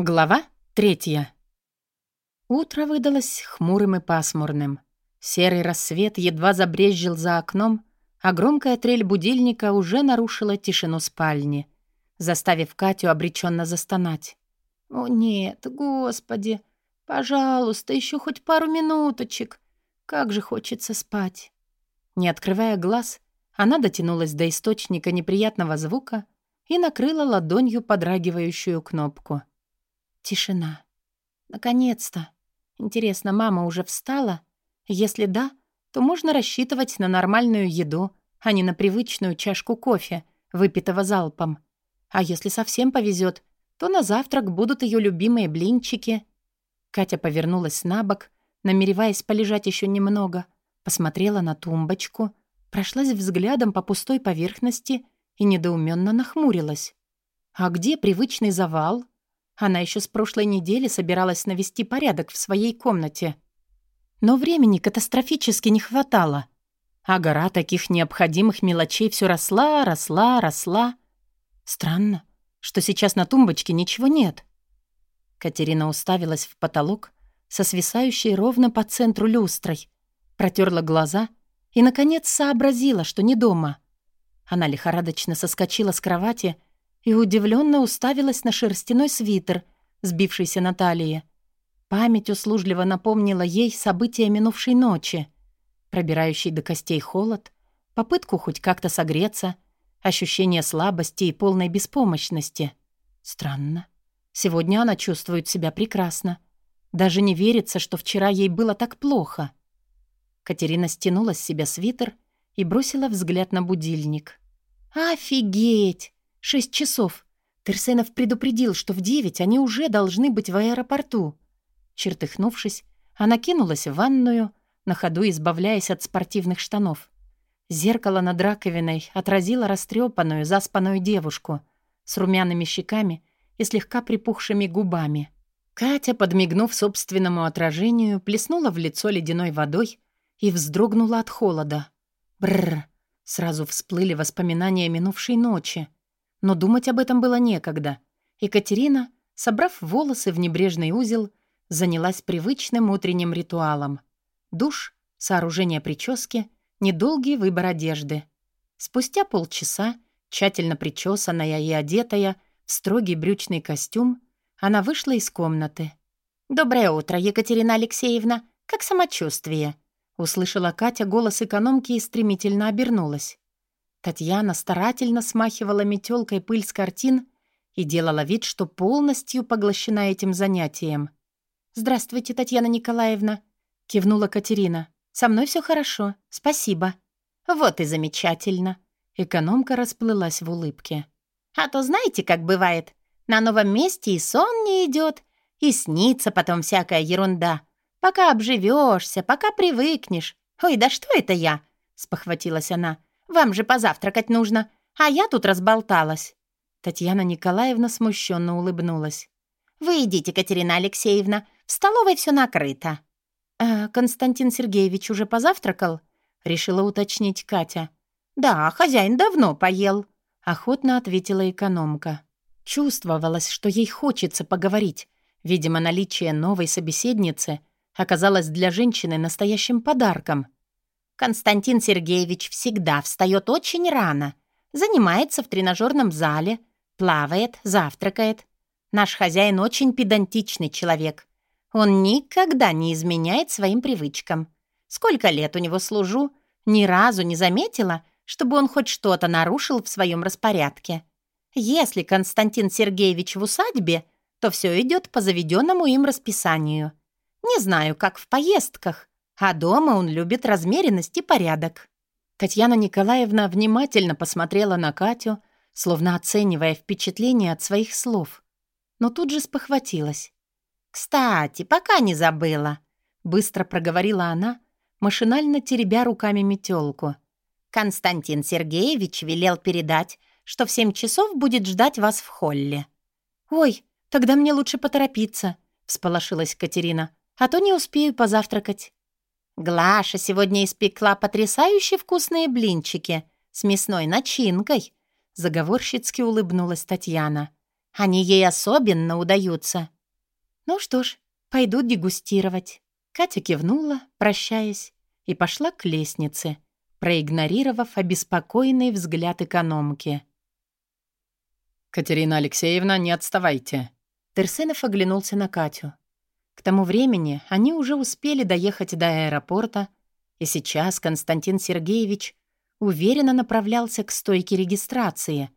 Глава третья. Утро выдалось хмурым и пасмурным. Серый рассвет едва забрезжил за окном, а громкая трель будильника уже нарушила тишину спальни, заставив Катю обреченно застонать. «О нет, господи! Пожалуйста, еще хоть пару минуточек! Как же хочется спать!» Не открывая глаз, она дотянулась до источника неприятного звука и накрыла ладонью подрагивающую кнопку — Тишина. Наконец-то. Интересно, мама уже встала? Если да, то можно рассчитывать на нормальную еду, а не на привычную чашку кофе, выпитого залпом. А если совсем повезет, то на завтрак будут ее любимые блинчики. Катя повернулась на бок, намереваясь полежать еще немного, посмотрела на тумбочку, прошлась взглядом по пустой поверхности и недоуменно нахмурилась. А где привычный завал — она еще с прошлой недели собиралась навести порядок в своей комнате. Но времени катастрофически не хватало. А гора таких необходимых мелочей все росла, росла, росла. Странно, что сейчас на тумбочке ничего нет. Катерина уставилась в потолок со свисающей ровно по центру люстрой, протерла глаза и, наконец, сообразила, что не дома. Она лихорадочно соскочила с кровати и удивленно уставилась на шерстяной свитер, сбившийся на талии. Память услужливо напомнила ей события минувшей ночи. Пробирающий до костей холод, попытку хоть как-то согреться, ощущение слабости и полной беспомощности. Странно. Сегодня она чувствует себя прекрасно. Даже не верится, что вчера ей было так плохо. Катерина стянула с себя свитер и бросила взгляд на будильник. «Офигеть! Шесть часов. Терсенов предупредил, что в девять они уже должны быть в аэропорту. Чертыхнувшись, она кинулась в ванную, на ходу избавляясь от спортивных штанов. Зеркало над раковиной отразило растрепанную, заспанную девушку с румяными щеками и слегка припухшими губами. Катя, подмигнув собственному отражению, плеснула в лицо ледяной водой и вздрогнула от холода. Бррр! Сразу всплыли воспоминания минувшей ночи. Но думать об этом было некогда. Екатерина, собрав волосы в небрежный узел, занялась привычным утренним ритуалом. Душ, сооружение прически, недолгий выбор одежды. Спустя полчаса, тщательно причесанная и одетая, в строгий брючный костюм, она вышла из комнаты. «Доброе утро, Екатерина Алексеевна! Как самочувствие?» Услышала Катя голос экономки и стремительно обернулась. Татьяна старательно смахивала метелкой пыль с картин и делала вид, что полностью поглощена этим занятием. «Здравствуйте, Татьяна Николаевна», — кивнула Катерина. «Со мной все хорошо, спасибо». «Вот и замечательно». Экономка расплылась в улыбке. «А то знаете, как бывает, на новом месте и сон не идет, и снится потом всякая ерунда. Пока обживешься, пока привыкнешь. Ой, да что это я?» — спохватилась она. Вам же позавтракать нужно, а я тут разболталась». Татьяна Николаевна смущенно улыбнулась. «Вы идите, Катерина Алексеевна, в столовой все накрыто». «А Константин Сергеевич уже позавтракал?» — решила уточнить Катя. «Да, хозяин давно поел», — охотно ответила экономка. Чувствовалось, что ей хочется поговорить. Видимо, наличие новой собеседницы оказалось для женщины настоящим подарком — Константин Сергеевич всегда встает очень рано, занимается в тренажерном зале, плавает, завтракает. Наш хозяин очень педантичный человек. Он никогда не изменяет своим привычкам. Сколько лет у него служу, ни разу не заметила, чтобы он хоть что-то нарушил в своем распорядке. Если Константин Сергеевич в усадьбе, то все идет по заведенному им расписанию. Не знаю, как в поездках, а дома он любит размеренность и порядок. Татьяна Николаевна внимательно посмотрела на Катю, словно оценивая впечатление от своих слов. Но тут же спохватилась. «Кстати, пока не забыла», — быстро проговорила она, машинально теребя руками метелку. «Константин Сергеевич велел передать, что в семь часов будет ждать вас в холле». «Ой, тогда мне лучше поторопиться», — всполошилась Катерина, «а то не успею позавтракать». Глаша сегодня испекла потрясающе вкусные блинчики с мясной начинкой. Заговорщицки улыбнулась Татьяна. Они ей особенно удаются. Ну что ж, пойду дегустировать. Катя кивнула, прощаясь, и пошла к лестнице, проигнорировав обеспокоенный взгляд экономки. «Катерина Алексеевна, не отставайте». Терсенов оглянулся на Катю. К тому времени они уже успели доехать до аэропорта, и сейчас Константин Сергеевич уверенно направлялся к стойке регистрации,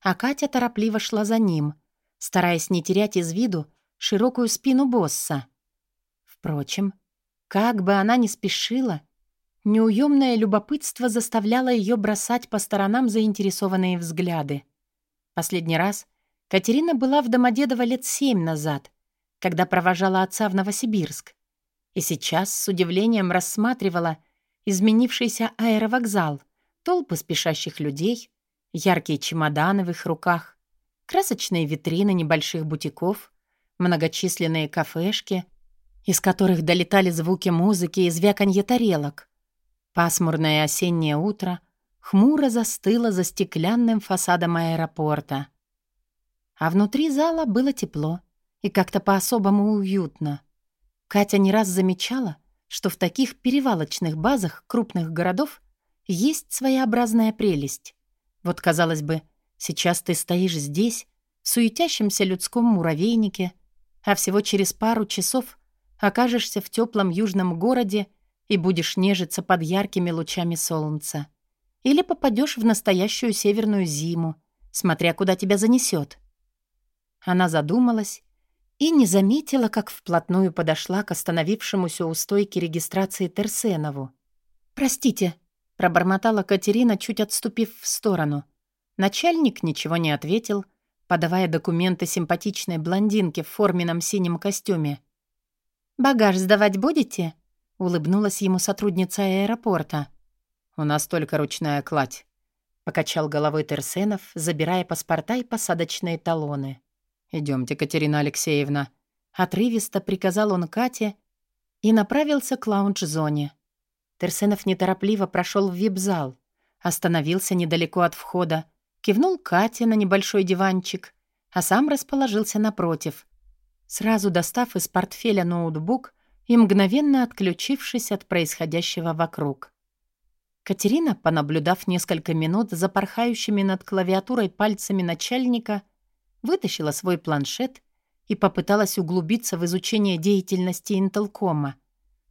а Катя торопливо шла за ним, стараясь не терять из виду широкую спину босса. Впрочем, как бы она ни спешила, неуемное любопытство заставляло ее бросать по сторонам заинтересованные взгляды. Последний раз Катерина была в Домодедово лет семь назад, когда провожала отца в Новосибирск, и сейчас с удивлением рассматривала изменившийся аэровокзал, толпы спешащих людей, яркие чемоданы в их руках, красочные витрины небольших бутиков, многочисленные кафешки, из которых долетали звуки музыки и звяканье тарелок. Пасмурное осеннее утро хмуро застыло за стеклянным фасадом аэропорта. А внутри зала было тепло и как-то по-особому уютно. Катя не раз замечала, что в таких перевалочных базах крупных городов есть своеобразная прелесть. Вот, казалось бы, сейчас ты стоишь здесь, в суетящемся людском муравейнике, а всего через пару часов окажешься в теплом южном городе и будешь нежиться под яркими лучами солнца. Или попадешь в настоящую северную зиму, смотря куда тебя занесет. Она задумалась и не заметила, как вплотную подошла к остановившемуся у стойки регистрации Терсенову. «Простите», Пробормотала Катерина, чуть отступив в сторону. Начальник ничего не ответил, подавая документы симпатичной блондинке в форменном синем костюме. «Багаж сдавать будете?» — улыбнулась ему сотрудница аэропорта. «У нас только ручная кладь», — покачал головой Терсенов, забирая паспорта и посадочные талоны. «Идемте, Катерина Алексеевна». Отрывисто приказал он Кате и направился к лаунж-зоне. Терсенов неторопливо прошел в вип-зал, остановился недалеко от входа, кивнул Кате на небольшой диванчик, а сам расположился напротив, сразу достав из портфеля ноутбук и мгновенно отключившись от происходящего вокруг. Катерина, понаблюдав несколько минут за порхающими над клавиатурой пальцами начальника, вытащила свой планшет и попыталась углубиться в изучение деятельности Интелкома —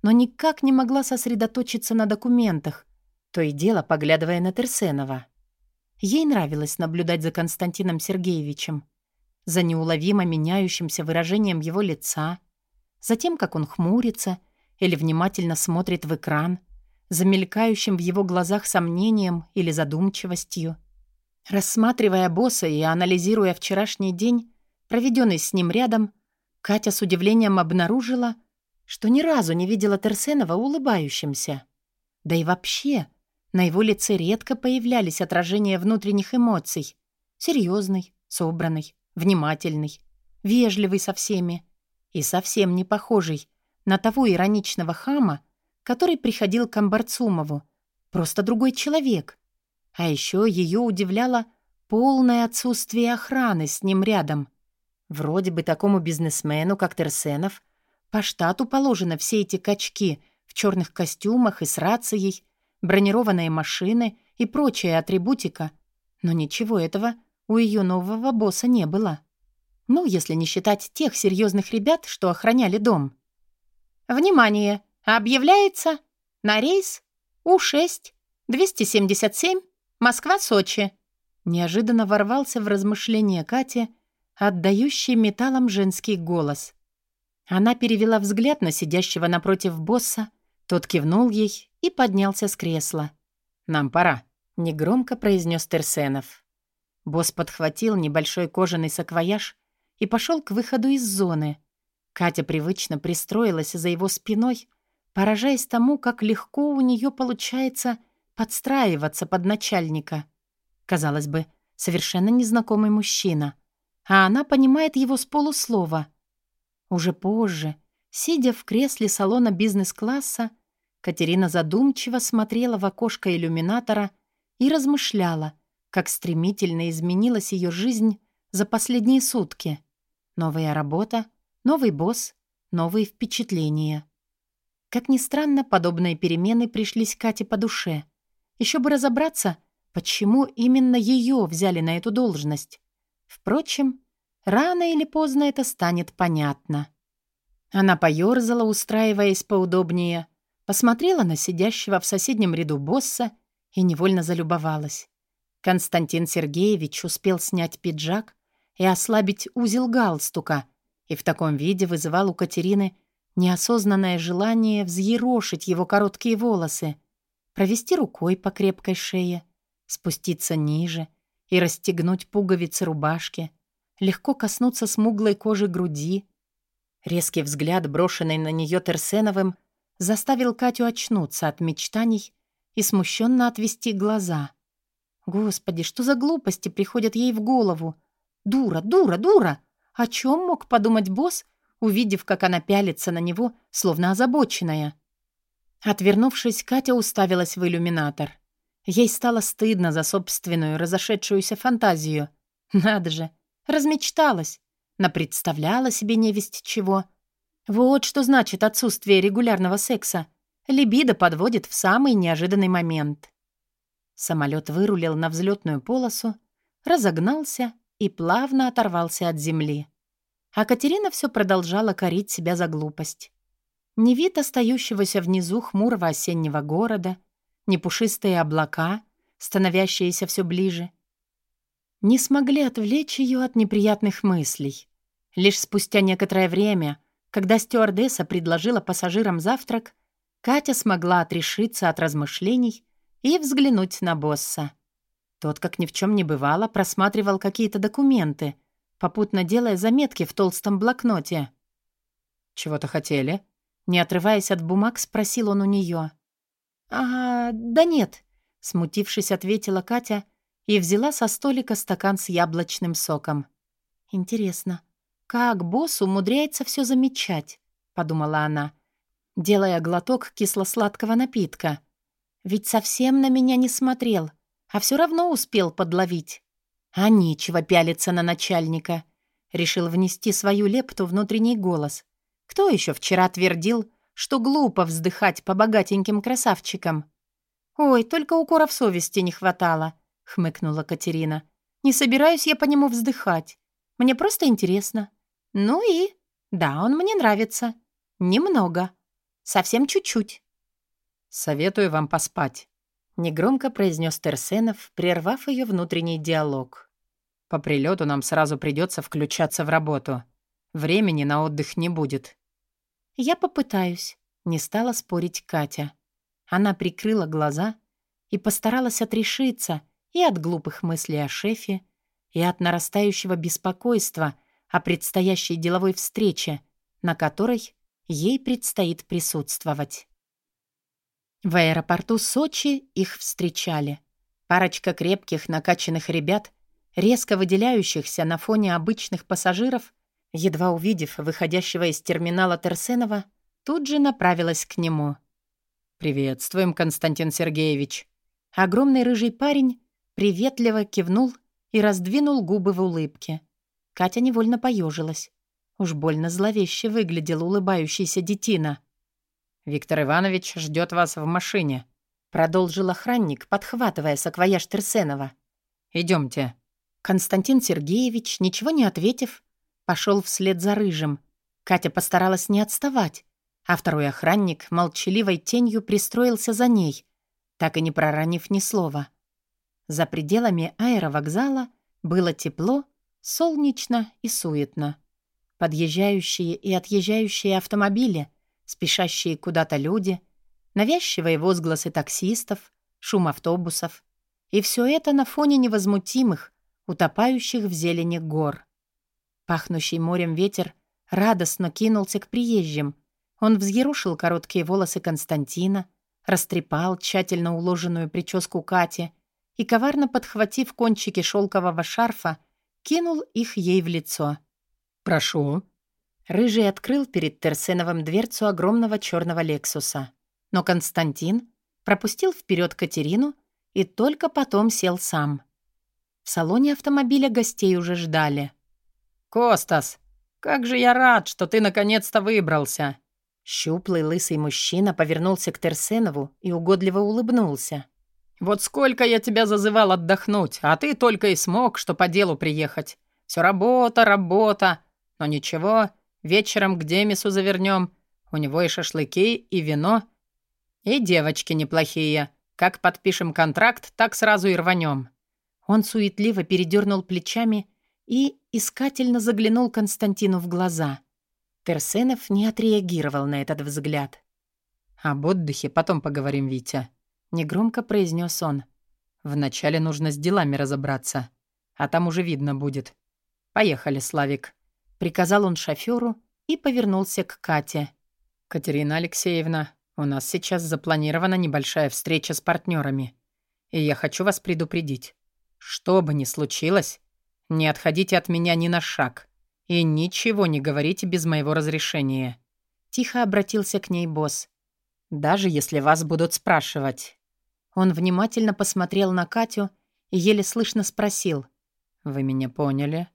но никак не могла сосредоточиться на документах, то и дело поглядывая на Терсенова. Ей нравилось наблюдать за Константином Сергеевичем, за неуловимо меняющимся выражением его лица, за тем, как он хмурится или внимательно смотрит в экран, за мелькающим в его глазах сомнением или задумчивостью. Рассматривая босса и анализируя вчерашний день, проведенный с ним рядом, Катя с удивлением обнаружила, что ни разу не видела Терсенова улыбающимся. Да и вообще, на его лице редко появлялись отражения внутренних эмоций. Серьезный, собранный, внимательный, вежливый со всеми и совсем не похожий на того ироничного хама, который приходил к Амбарцумову. Просто другой человек. А еще ее удивляло полное отсутствие охраны с ним рядом. Вроде бы такому бизнесмену, как Терсенов, по штату положено все эти качки в черных костюмах и с рацией, бронированные машины и прочая атрибутика. Но ничего этого у ее нового босса не было. Ну, если не считать тех серьезных ребят, что охраняли дом. «Внимание! Объявляется на рейс У-6 277 Москва-Сочи!» Неожиданно ворвался в размышления Кати, отдающий металлом женский голос. Она перевела взгляд на сидящего напротив босса, тот кивнул ей и поднялся с кресла. «Нам пора», — негромко произнес Терсенов. Босс подхватил небольшой кожаный саквояж и пошел к выходу из зоны. Катя привычно пристроилась за его спиной, поражаясь тому, как легко у нее получается подстраиваться под начальника. Казалось бы, совершенно незнакомый мужчина, а она понимает его с полуслова — уже позже, сидя в кресле салона бизнес-класса, Катерина задумчиво смотрела в окошко иллюминатора и размышляла, как стремительно изменилась ее жизнь за последние сутки. Новая работа, новый босс, новые впечатления. Как ни странно, подобные перемены пришлись Кате по душе. Еще бы разобраться, почему именно ее взяли на эту должность. Впрочем, рано или поздно это станет понятно. Она поёрзала, устраиваясь поудобнее, посмотрела на сидящего в соседнем ряду босса и невольно залюбовалась. Константин Сергеевич успел снять пиджак и ослабить узел галстука, и в таком виде вызывал у Катерины неосознанное желание взъерошить его короткие волосы, провести рукой по крепкой шее, спуститься ниже и расстегнуть пуговицы рубашки, легко коснуться смуглой кожи груди. Резкий взгляд, брошенный на нее Терсеновым, заставил Катю очнуться от мечтаний и смущенно отвести глаза. Господи, что за глупости приходят ей в голову? Дура, дура, дура! О чем мог подумать босс, увидев, как она пялится на него, словно озабоченная? Отвернувшись, Катя уставилась в иллюминатор. Ей стало стыдно за собственную разошедшуюся фантазию. Надо же, размечталась, напредставляла себе невесть чего. Вот что значит отсутствие регулярного секса. Либидо подводит в самый неожиданный момент. Самолет вырулил на взлетную полосу, разогнался и плавно оторвался от земли. А Катерина все продолжала корить себя за глупость. Не вид остающегося внизу хмурого осеннего города, не пушистые облака, становящиеся все ближе, не смогли отвлечь ее от неприятных мыслей. Лишь спустя некоторое время, когда стюардесса предложила пассажирам завтрак, Катя смогла отрешиться от размышлений и взглянуть на босса. Тот, как ни в чем не бывало, просматривал какие-то документы, попутно делая заметки в толстом блокноте. «Чего-то хотели?» Не отрываясь от бумаг, спросил он у нее. «А, да нет», — смутившись, ответила Катя и взяла со столика стакан с яблочным соком. «Интересно, как босс умудряется все замечать?» — подумала она, делая глоток кисло-сладкого напитка. «Ведь совсем на меня не смотрел, а все равно успел подловить. А нечего пялиться на начальника. Решил внести свою лепту внутренний голос. Кто еще вчера твердил, что глупо вздыхать по богатеньким красавчикам? «Ой, только укоров совести не хватало», — хмыкнула Катерина. «Не собираюсь я по нему вздыхать. Мне просто интересно. Ну и... Да, он мне нравится. Немного. Совсем чуть-чуть». «Советую вам поспать», Негромко произнес Терсенов, прервав ее внутренний диалог. «По прилету нам сразу придется включаться в работу. Времени на отдых не будет». «Я попытаюсь», — не стала спорить Катя. Она прикрыла глаза и постаралась отрешиться и от глупых мыслей о шефе, и от нарастающего беспокойства о предстоящей деловой встрече, на которой ей предстоит присутствовать. В аэропорту Сочи их встречали. Парочка крепких, накачанных ребят, резко выделяющихся на фоне обычных пассажиров, едва увидев выходящего из терминала Терсенова, тут же направилась к нему. «Приветствуем, Константин Сергеевич». Огромный рыжий парень приветливо кивнул и раздвинул губы в улыбке. Катя невольно поежилась. Уж больно зловеще выглядел улыбающийся детина. «Виктор Иванович ждет вас в машине», — продолжил охранник, подхватывая саквояж Терсенова. Идемте. Константин Сергеевич, ничего не ответив, пошел вслед за Рыжим. Катя постаралась не отставать, а второй охранник молчаливой тенью пристроился за ней, так и не проронив ни слова. За пределами аэровокзала было тепло, солнечно и суетно. Подъезжающие и отъезжающие автомобили — спешащие куда-то люди, навязчивые возгласы таксистов, шум автобусов. И все это на фоне невозмутимых, утопающих в зелени гор. Пахнущий морем ветер радостно кинулся к приезжим. Он взъерушил короткие волосы Константина, растрепал тщательно уложенную прическу Кати и, коварно подхватив кончики шелкового шарфа, кинул их ей в лицо. «Прошу», Рыжий открыл перед Терсеновым дверцу огромного черного Лексуса. Но Константин пропустил вперед Катерину и только потом сел сам. В салоне автомобиля гостей уже ждали. «Костас, как же я рад, что ты наконец-то выбрался!» Щуплый лысый мужчина повернулся к Терсенову и угодливо улыбнулся. «Вот сколько я тебя зазывал отдохнуть, а ты только и смог, что по делу приехать. Все работа, работа. Но ничего, вечером к Демису завернем. У него и шашлыки, и вино, и девочки неплохие. Как подпишем контракт, так сразу и рванем». Он суетливо передернул плечами и искательно заглянул Константину в глаза. Терсенов не отреагировал на этот взгляд. «Об отдыхе потом поговорим, Витя», — негромко произнес он. «Вначале нужно с делами разобраться, а там уже видно будет. Поехали, Славик», — приказал он шофёру и повернулся к Кате. «Катерина Алексеевна, у нас сейчас запланирована небольшая встреча с партнерами, и я хочу вас предупредить. Что бы ни случилось, не отходите от меня ни на шаг и ничего не говорите без моего разрешения». Тихо обратился к ней босс. «Даже если вас будут спрашивать». Он внимательно посмотрел на Катю и еле слышно спросил. «Вы меня поняли?»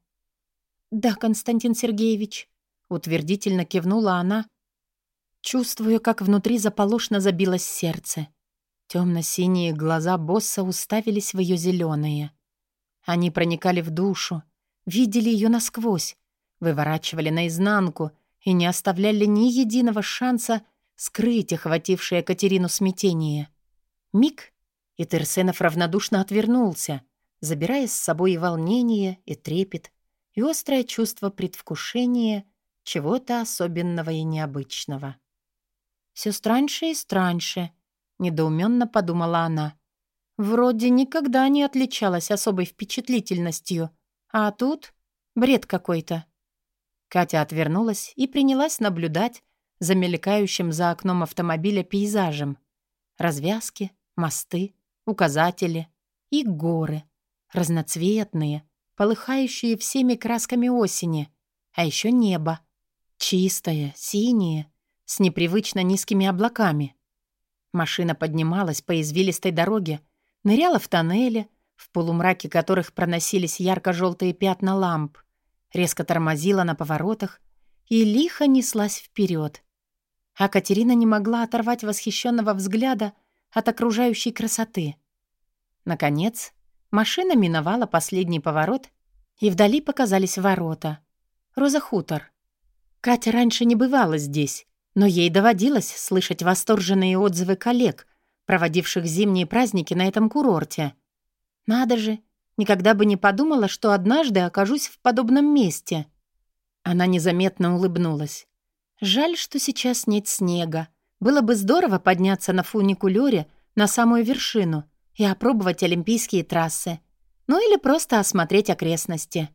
«Да, Константин Сергеевич», — утвердительно кивнула она, чувствуя, как внутри заполошно забилось сердце. Темно-синие глаза босса уставились в ее зеленые. Они проникали в душу, видели ее насквозь, выворачивали наизнанку и не оставляли ни единого шанса скрыть охватившее Катерину смятение. Миг, и Терсенов равнодушно отвернулся, забирая с собой и волнение, и трепет, и острое чувство предвкушения чего-то особенного и необычного. «Все страньше и страньше», — недоуменно подумала она. Вроде никогда не отличалась особой впечатлительностью, а тут бред какой-то. Катя отвернулась и принялась наблюдать за мелькающим за окном автомобиля пейзажем. Развязки, мосты, указатели и горы. Разноцветные, полыхающие всеми красками осени. А еще небо. Чистое, синее, с непривычно низкими облаками. Машина поднималась по извилистой дороге, ныряла в тоннели, в полумраке которых проносились ярко-желтые пятна ламп, резко тормозила на поворотах и лихо неслась вперед. А Катерина не могла оторвать восхищенного взгляда от окружающей красоты. Наконец, машина миновала последний поворот, и вдали показались ворота. Роза Хутор. Катя раньше не бывала здесь, но ей доводилось слышать восторженные отзывы коллег проводивших зимние праздники на этом курорте. Надо же, никогда бы не подумала, что однажды окажусь в подобном месте. Она незаметно улыбнулась. Жаль, что сейчас нет снега. Было бы здорово подняться на фуникулёре на самую вершину и опробовать олимпийские трассы. Ну или просто осмотреть окрестности.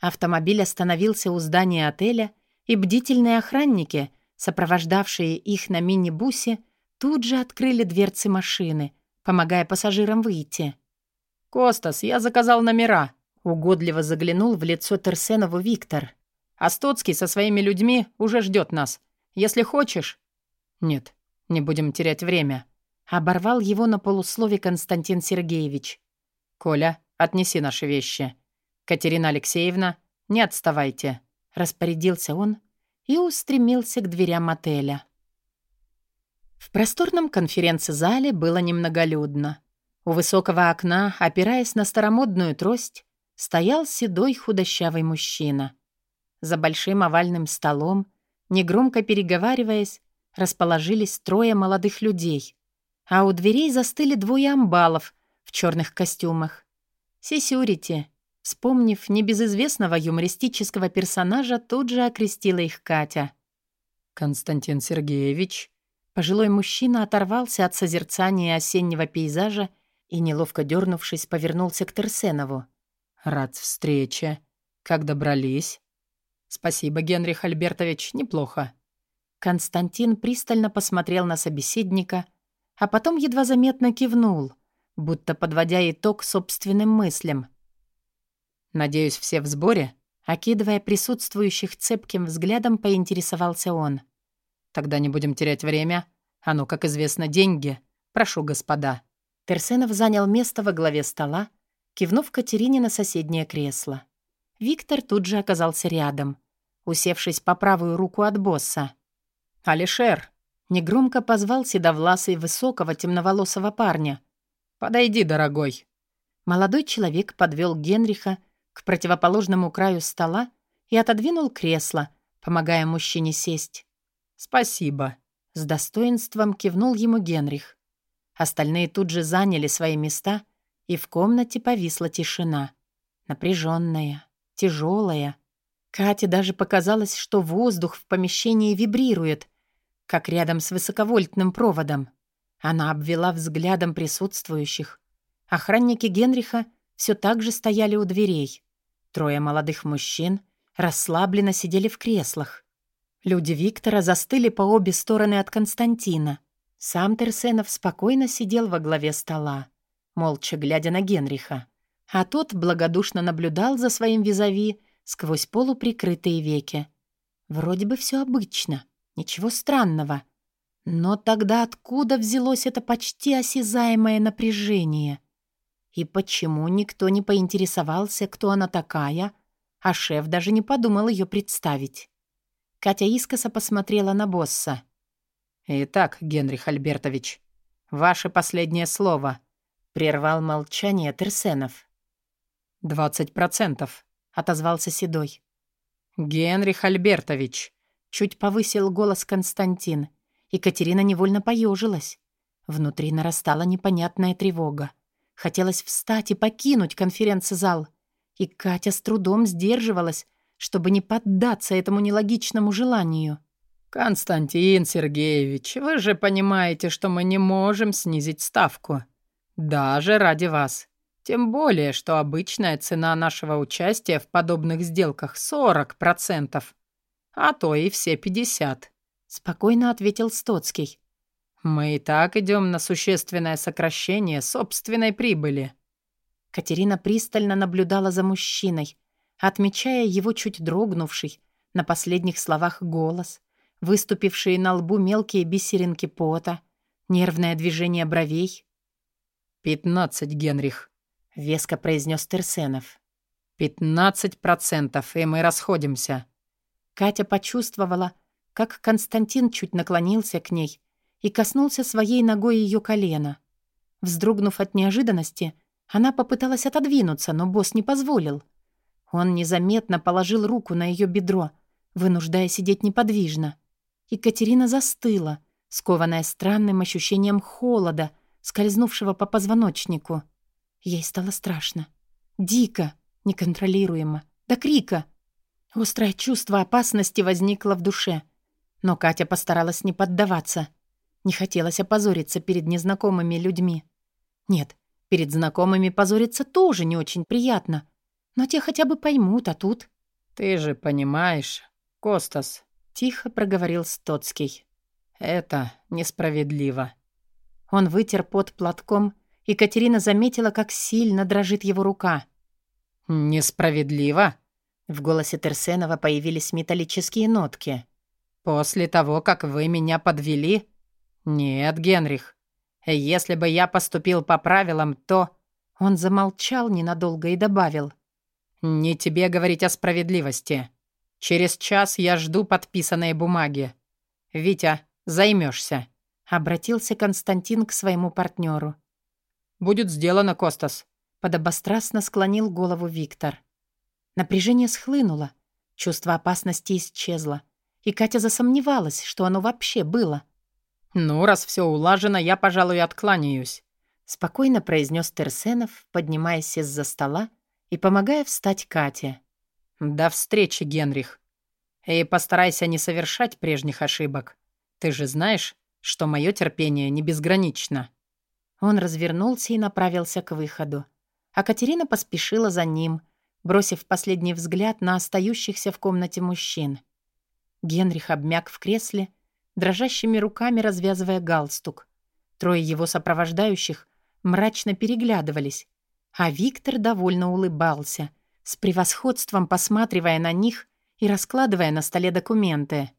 Автомобиль остановился у здания отеля, и бдительные охранники, сопровождавшие их на мини-бусе, Тут же открыли дверцы машины, помогая пассажирам выйти. «Костас, я заказал номера», — угодливо заглянул в лицо Терсенову Виктор. «Астоцкий со своими людьми уже ждет нас. Если хочешь...» «Нет, не будем терять время», — оборвал его на полуслове Константин Сергеевич. «Коля, отнеси наши вещи. Катерина Алексеевна, не отставайте», — распорядился он и устремился к дверям отеля. В просторном конференц-зале было немноголюдно. У высокого окна, опираясь на старомодную трость, стоял седой худощавый мужчина. За большим овальным столом, негромко переговариваясь, расположились трое молодых людей, а у дверей застыли двое амбалов в черных костюмах. Сесюрити, вспомнив небезызвестного юмористического персонажа, тут же окрестила их Катя. «Константин Сергеевич», Пожилой мужчина оторвался от созерцания осеннего пейзажа и, неловко дернувшись, повернулся к Терсенову. «Рад встрече. Как добрались?» «Спасибо, Генрих Альбертович, неплохо». Константин пристально посмотрел на собеседника, а потом едва заметно кивнул, будто подводя итог собственным мыслям. «Надеюсь, все в сборе?» Окидывая присутствующих цепким взглядом, поинтересовался он. Тогда не будем терять время. Оно, как известно, деньги. Прошу, господа». Терсенов занял место во главе стола, кивнув Катерине на соседнее кресло. Виктор тут же оказался рядом, усевшись по правую руку от босса. «Алишер!» — негромко позвал седовласый высокого темноволосого парня. «Подойди, дорогой!» Молодой человек подвел Генриха к противоположному краю стола и отодвинул кресло, помогая мужчине сесть. «Спасибо», — с достоинством кивнул ему Генрих. Остальные тут же заняли свои места, и в комнате повисла тишина. Напряженная, тяжелая. Кате даже показалось, что воздух в помещении вибрирует, как рядом с высоковольтным проводом. Она обвела взглядом присутствующих. Охранники Генриха все так же стояли у дверей. Трое молодых мужчин расслабленно сидели в креслах. Люди Виктора застыли по обе стороны от Константина. Сам Терсенов спокойно сидел во главе стола, молча глядя на Генриха. А тот благодушно наблюдал за своим визави сквозь полуприкрытые веки. Вроде бы все обычно, ничего странного. Но тогда откуда взялось это почти осязаемое напряжение? И почему никто не поинтересовался, кто она такая, а шеф даже не подумал ее представить. Катя искоса посмотрела на босса. «Итак, Генрих Альбертович, ваше последнее слово», — прервал молчание Терсенов. «Двадцать процентов», — отозвался Седой. «Генрих Альбертович», — чуть повысил голос Константин. Екатерина невольно поежилась. Внутри нарастала непонятная тревога. Хотелось встать и покинуть конференц-зал — и Катя с трудом сдерживалась, чтобы не поддаться этому нелогичному желанию. «Константин Сергеевич, вы же понимаете, что мы не можем снизить ставку. Даже ради вас. Тем более, что обычная цена нашего участия в подобных сделках 40%, а то и все 50%. Спокойно ответил Стоцкий. «Мы и так идем на существенное сокращение собственной прибыли. Катерина пристально наблюдала за мужчиной, отмечая его чуть дрогнувший на последних словах голос, выступившие на лбу мелкие бисеринки пота, нервное движение бровей. «Пятнадцать, Генрих», — веско произнес Терсенов. «Пятнадцать процентов, и мы расходимся». Катя почувствовала, как Константин чуть наклонился к ней и коснулся своей ногой ее колена. Вздрогнув от неожиданности, — она попыталась отодвинуться, но босс не позволил. Он незаметно положил руку на ее бедро, вынуждая сидеть неподвижно. Екатерина застыла, скованная странным ощущением холода, скользнувшего по позвоночнику. Ей стало страшно. Дико, неконтролируемо, до крика. Острое чувство опасности возникло в душе. Но Катя постаралась не поддаваться. Не хотелось опозориться перед незнакомыми людьми. Нет, Перед знакомыми позориться тоже не очень приятно. Но те хотя бы поймут, а тут... «Ты же понимаешь, Костас», — тихо проговорил Стоцкий. «Это несправедливо». Он вытер пот платком, и Катерина заметила, как сильно дрожит его рука. «Несправедливо?» В голосе Терсенова появились металлические нотки. «После того, как вы меня подвели?» «Нет, Генрих, если бы я поступил по правилам, то...» Он замолчал ненадолго и добавил. «Не тебе говорить о справедливости. Через час я жду подписанные бумаги. Витя, займешься. Обратился Константин к своему партнеру. «Будет сделано, Костас», — подобострастно склонил голову Виктор. Напряжение схлынуло, чувство опасности исчезло, и Катя засомневалась, что оно вообще было. «Ну, раз все улажено, я, пожалуй, откланяюсь», — спокойно произнес Терсенов, поднимаясь из-за стола и помогая встать Кате. «До встречи, Генрих. И постарайся не совершать прежних ошибок. Ты же знаешь, что мое терпение не безгранично». Он развернулся и направился к выходу. А Катерина поспешила за ним, бросив последний взгляд на остающихся в комнате мужчин. Генрих обмяк в кресле дрожащими руками развязывая галстук. Трое его сопровождающих мрачно переглядывались, а Виктор довольно улыбался, с превосходством посматривая на них и раскладывая на столе документы.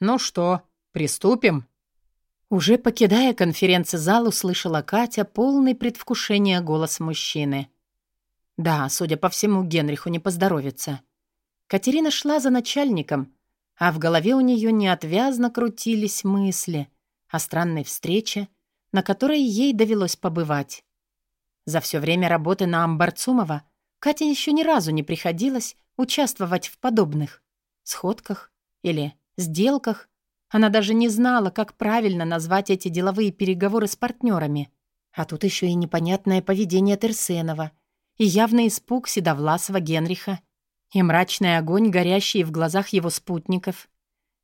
«Ну что, приступим?» Уже покидая конференц-зал, услышала Катя полный предвкушения голос мужчины. Да, судя по всему, Генриху не поздоровится. Катерина шла за начальником, а в голове у нее неотвязно крутились мысли о странной встрече, на которой ей довелось побывать. За все время работы на Амбарцумова Кате еще ни разу не приходилось участвовать в подобных сходках или сделках. Она даже не знала, как правильно назвать эти деловые переговоры с партнерами. А тут еще и непонятное поведение Терсенова, и явный испуг Седовласова Генриха, и мрачный огонь, горящий в глазах его спутников,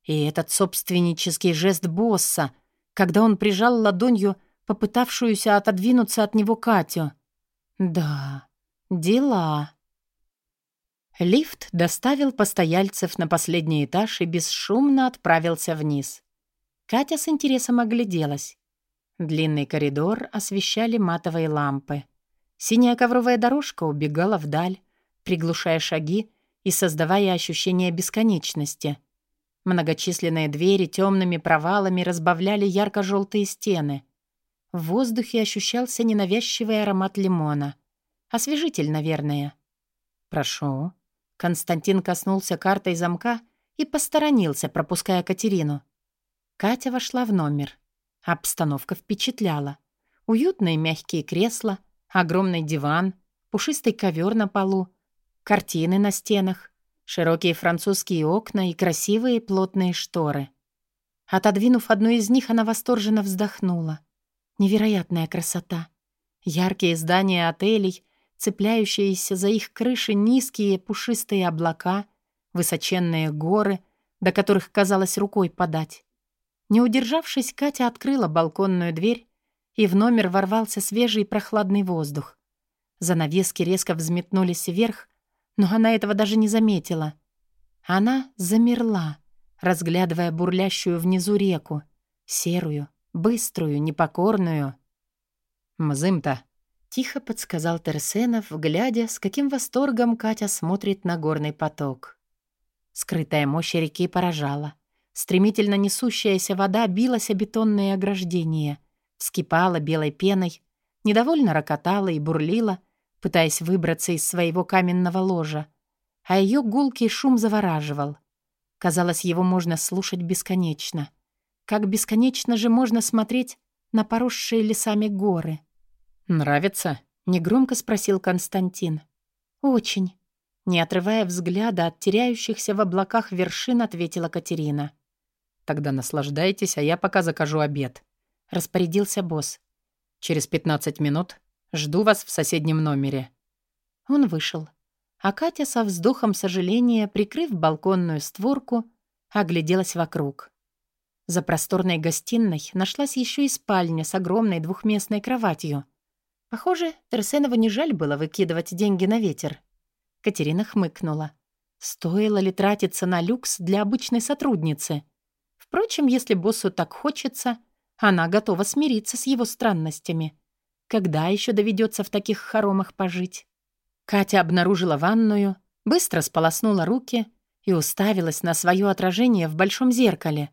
и этот собственнический жест босса, когда он прижал ладонью попытавшуюся отодвинуться от него Катю. Да, дела. Лифт доставил постояльцев на последний этаж и бесшумно отправился вниз. Катя с интересом огляделась. Длинный коридор освещали матовые лампы. Синяя ковровая дорожка убегала вдаль, приглушая шаги и создавая ощущение бесконечности. Многочисленные двери темными провалами разбавляли ярко-желтые стены. В воздухе ощущался ненавязчивый аромат лимона. Освежитель, наверное. «Прошу». Константин коснулся картой замка и посторонился, пропуская Катерину. Катя вошла в номер. Обстановка впечатляла. Уютные мягкие кресла, огромный диван, пушистый ковер на полу, картины на стенах, широкие французские окна и красивые плотные шторы. Отодвинув одну из них, она восторженно вздохнула. Невероятная красота. Яркие здания отелей, цепляющиеся за их крыши низкие пушистые облака, высоченные горы, до которых казалось рукой подать. Не удержавшись, Катя открыла балконную дверь, и в номер ворвался свежий прохладный воздух. Занавески резко взметнулись вверх, но она этого даже не заметила. Она замерла, разглядывая бурлящую внизу реку, серую, быструю, непокорную. «Мзым-то», — тихо подсказал Терсенов, глядя, с каким восторгом Катя смотрит на горный поток. Скрытая мощь реки поражала — Стремительно несущаяся вода билась о бетонные ограждения, вскипала белой пеной, недовольно рокотала и бурлила, пытаясь выбраться из своего каменного ложа. А ее гулкий шум завораживал. Казалось, его можно слушать бесконечно. Как бесконечно же можно смотреть на поросшие лесами горы. «Нравится?» — негромко спросил Константин. «Очень». Не отрывая взгляда от теряющихся в облаках вершин, ответила Катерина. «Тогда наслаждайтесь, а я пока закажу обед», — распорядился босс. «Через 15 минут жду вас в соседнем номере». Он вышел, а Катя со вздохом сожаления, прикрыв балконную створку, огляделась вокруг. За просторной гостиной нашлась еще и спальня с огромной двухместной кроватью. Похоже, Терсенову не жаль было выкидывать деньги на ветер. Катерина хмыкнула. Стоило ли тратиться на люкс для обычной сотрудницы — Впрочем, если боссу так хочется, она готова смириться с его странностями. Когда еще доведется в таких хоромах пожить? Катя обнаружила ванную, быстро сполоснула руки и уставилась на свое отражение в большом зеркале.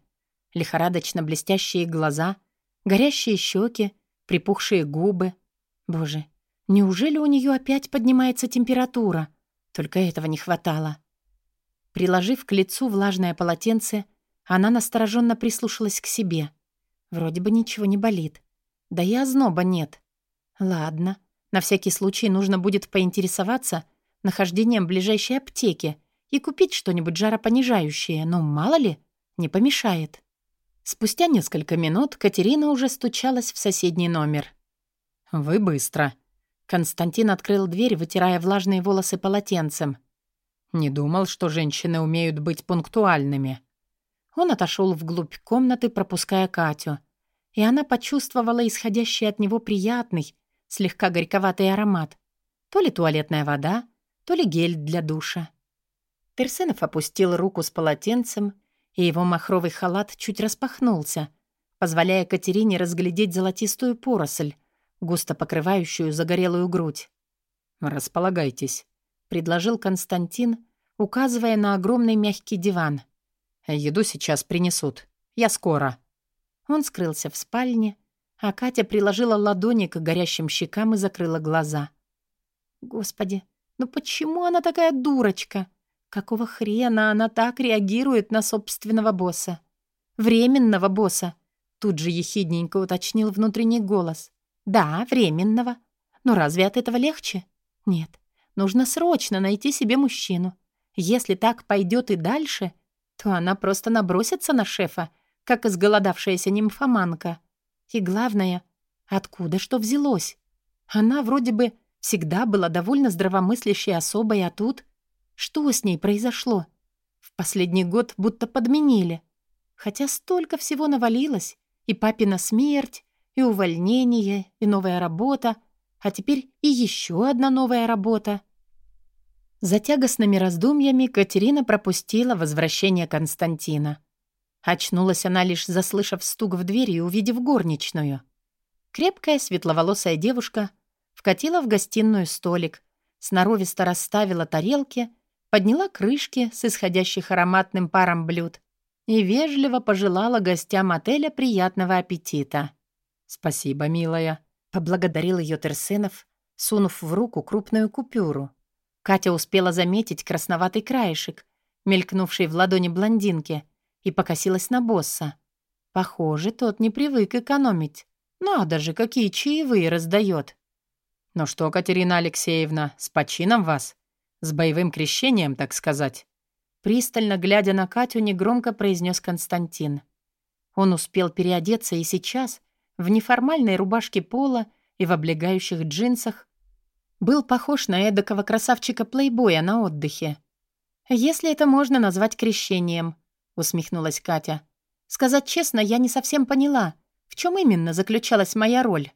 Лихорадочно блестящие глаза, горящие щеки, припухшие губы. Боже, неужели у нее опять поднимается температура? Только этого не хватало. Приложив к лицу влажное полотенце, она настороженно прислушалась к себе. Вроде бы ничего не болит. Да и озноба нет. Ладно, на всякий случай нужно будет поинтересоваться нахождением ближайшей аптеки и купить что-нибудь жаропонижающее, но мало ли, не помешает. Спустя несколько минут Катерина уже стучалась в соседний номер. «Вы быстро». Константин открыл дверь, вытирая влажные волосы полотенцем. «Не думал, что женщины умеют быть пунктуальными». Он отошел вглубь комнаты, пропуская Катю. И она почувствовала исходящий от него приятный, слегка горьковатый аромат. То ли туалетная вода, то ли гель для душа. Терсенов опустил руку с полотенцем, и его махровый халат чуть распахнулся, позволяя Катерине разглядеть золотистую поросль, густо покрывающую загорелую грудь. «Располагайтесь», — предложил Константин, указывая на огромный мягкий диван — «Еду сейчас принесут. Я скоро». Он скрылся в спальне, а Катя приложила ладони к горящим щекам и закрыла глаза. «Господи, Ну почему она такая дурочка? Какого хрена она так реагирует на собственного босса? Временного босса. Тут же ехидненько уточнил внутренний голос. Да, временного. Но разве от этого легче? Нет. Нужно срочно найти себе мужчину. Если так пойдет и дальше, то она просто набросится на шефа, как изголодавшаяся нимфоманка. И главное, откуда что взялось? Она вроде бы всегда была довольно здравомыслящей особой, а тут... Что с ней произошло? В последний год будто подменили. Хотя столько всего навалилось. И папина смерть, и увольнение, и новая работа, а теперь и еще одна новая работа. За тягостными раздумьями Катерина пропустила возвращение Константина. Очнулась она лишь заслышав стук в дверь и увидев горничную. Крепкая светловолосая девушка вкатила в гостиную столик, сноровисто расставила тарелки, подняла крышки с исходящих ароматным паром блюд и вежливо пожелала гостям отеля приятного аппетита. «Спасибо, милая», — поблагодарил ее Терсенов, сунув в руку крупную купюру — Катя успела заметить красноватый краешек, мелькнувший в ладони блондинки, и покосилась на босса. Похоже, тот не привык экономить. Надо же, какие чаевые раздает. «Ну что, Катерина Алексеевна, с почином вас? С боевым крещением, так сказать?» Пристально глядя на Катю, негромко произнес Константин. Он успел переодеться и сейчас, в неформальной рубашке пола и в облегающих джинсах, был похож на эдакого красавчика-плейбоя на отдыхе. «Если это можно назвать крещением», — усмехнулась Катя. «Сказать честно, я не совсем поняла, в чем именно заключалась моя роль».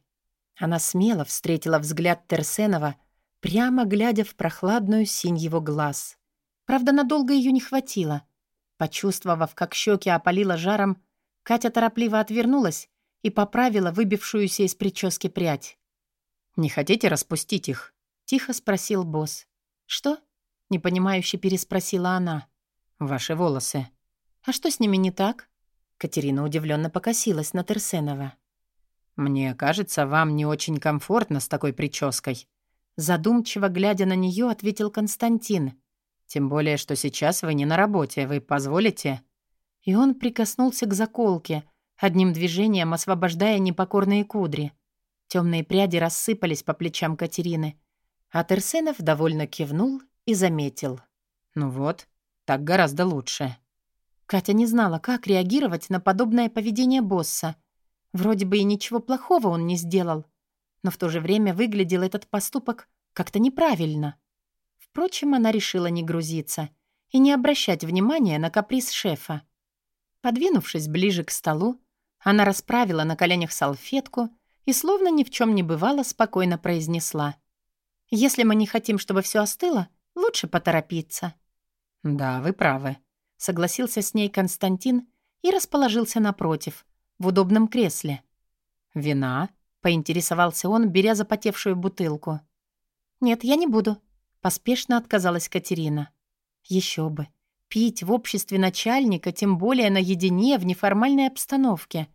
Она смело встретила взгляд Терсенова, прямо глядя в прохладную синь его глаз. Правда, надолго ее не хватило. Почувствовав, как щеки опалило жаром, Катя торопливо отвернулась и поправила выбившуюся из прически прядь. «Не хотите распустить их?» Тихо спросил босс. «Что?» — непонимающе переспросила она. «Ваши волосы». «А что с ними не так?» Катерина удивленно покосилась на Терсенова. «Мне кажется, вам не очень комфортно с такой прической». Задумчиво глядя на нее, ответил Константин. «Тем более, что сейчас вы не на работе. Вы позволите?» И он прикоснулся к заколке, одним движением освобождая непокорные кудри. Темные пряди рассыпались по плечам Катерины, а Терсенов довольно кивнул и заметил. «Ну вот, так гораздо лучше». Катя не знала, как реагировать на подобное поведение босса. Вроде бы и ничего плохого он не сделал, но в то же время выглядел этот поступок как-то неправильно. Впрочем, она решила не грузиться и не обращать внимания на каприз шефа. Подвинувшись ближе к столу, она расправила на коленях салфетку и, словно ни в чем не бывало, спокойно произнесла — если мы не хотим, чтобы все остыло, лучше поторопиться». «Да, вы правы», — согласился с ней Константин и расположился напротив, в удобном кресле. «Вина?» — поинтересовался он, беря запотевшую бутылку. «Нет, я не буду», — поспешно отказалась Катерина. Еще бы. Пить в обществе начальника, тем более наедине, в неформальной обстановке.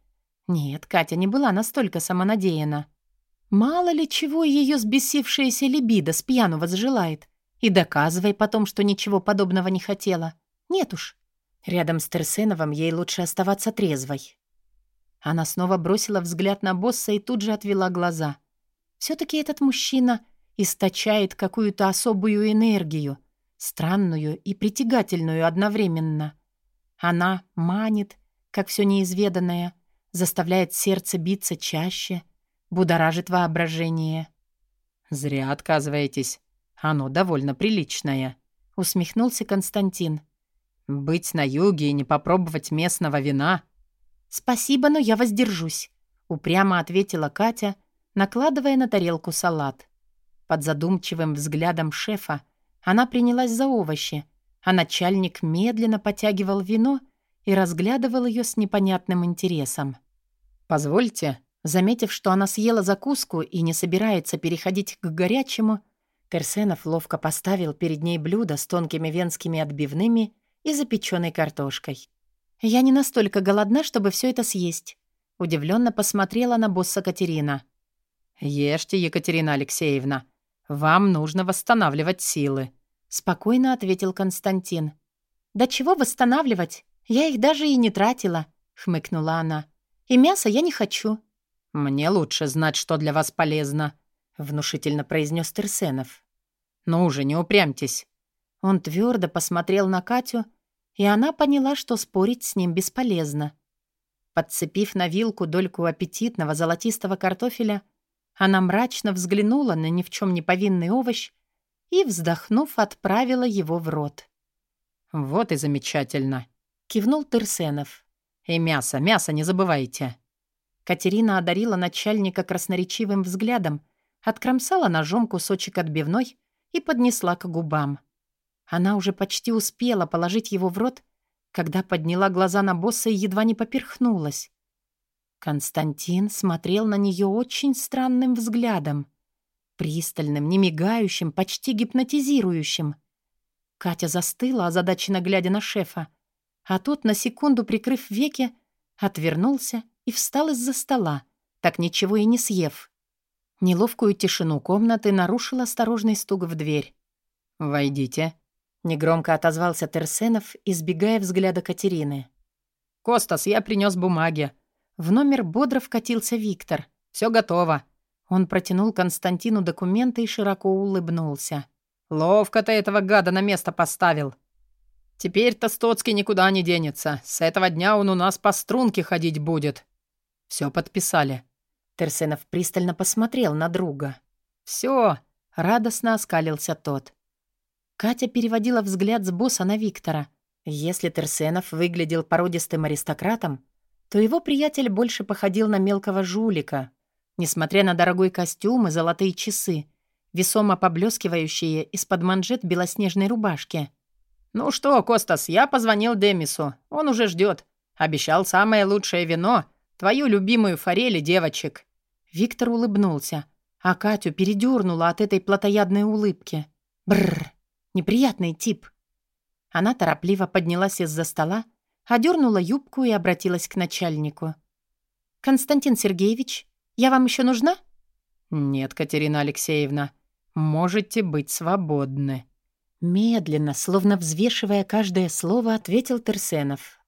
Нет, Катя не была настолько самонадеяна. Мало ли чего ее сбесившаяся либидо с пьяну возжелает. И доказывай потом, что ничего подобного не хотела. Нет уж. Рядом с Терсеновым ей лучше оставаться трезвой. Она снова бросила взгляд на босса и тут же отвела глаза. все таки этот мужчина источает какую-то особую энергию, странную и притягательную одновременно. Она манит, как все неизведанное, заставляет сердце биться чаще — будоражит воображение. «Зря отказываетесь. Оно довольно приличное», — усмехнулся Константин. «Быть на юге и не попробовать местного вина...» «Спасибо, но я воздержусь», — упрямо ответила Катя, накладывая на тарелку салат. Под задумчивым взглядом шефа она принялась за овощи, а начальник медленно потягивал вино и разглядывал ее с непонятным интересом. «Позвольте», Заметив, что она съела закуску и не собирается переходить к горячему, Терсенов ловко поставил перед ней блюдо с тонкими венскими отбивными и запеченной картошкой. «Я не настолько голодна, чтобы все это съесть», — удивленно посмотрела на босса Катерина. «Ешьте, Екатерина Алексеевна. Вам нужно восстанавливать силы», — спокойно ответил Константин. «Да чего восстанавливать? Я их даже и не тратила», — хмыкнула она. «И мясо я не хочу». «Мне лучше знать, что для вас полезно», — внушительно произнес Терсенов. «Ну уже, не упрямьтесь». Он твердо посмотрел на Катю, и она поняла, что спорить с ним бесполезно. Подцепив на вилку дольку аппетитного золотистого картофеля, она мрачно взглянула на ни в чем не повинный овощ и, вздохнув, отправила его в рот. «Вот и замечательно», — кивнул Терсенов. «И мясо, мясо не забывайте». Катерина одарила начальника красноречивым взглядом, откромсала ножом кусочек отбивной и поднесла к губам. Она уже почти успела положить его в рот, когда подняла глаза на босса и едва не поперхнулась. Константин смотрел на нее очень странным взглядом. Пристальным, немигающим, почти гипнотизирующим. Катя застыла, озадаченно глядя на шефа. А тот, на секунду прикрыв веки, отвернулся и встал из-за стола, так ничего и не съев. Неловкую тишину комнаты нарушил осторожный стук в дверь. «Войдите», Негромко отозвался Терсенов, избегая взгляда Катерины. «Костас, я принес бумаги». В номер бодро вкатился Виктор. Все готово». Он протянул Константину документы и широко улыбнулся. «Ловко ты этого гада на место поставил. Теперь-то Стоцкий никуда не денется. С этого дня он у нас по струнке ходить будет». Все подписали. Терсенов пристально посмотрел на друга. Все, радостно оскалился тот. Катя переводила взгляд с босса на Виктора. Если Терсенов выглядел породистым аристократом, то его приятель больше походил на мелкого жулика. Несмотря на дорогой костюм и золотые часы, весомо поблескивающие из-под манжет белоснежной рубашки. «Ну что, Костас, я позвонил Демису. Он уже ждет. Обещал самое лучшее вино, твою любимую форель и девочек». Виктор улыбнулся, а Катю передернула от этой плотоядной улыбки. Бррр. Неприятный тип. Она торопливо поднялась из-за стола, одернула юбку и обратилась к начальнику. «Константин Сергеевич, я вам еще нужна?» «Нет, Катерина Алексеевна, можете быть свободны». Медленно, словно взвешивая каждое слово, ответил Терсенов.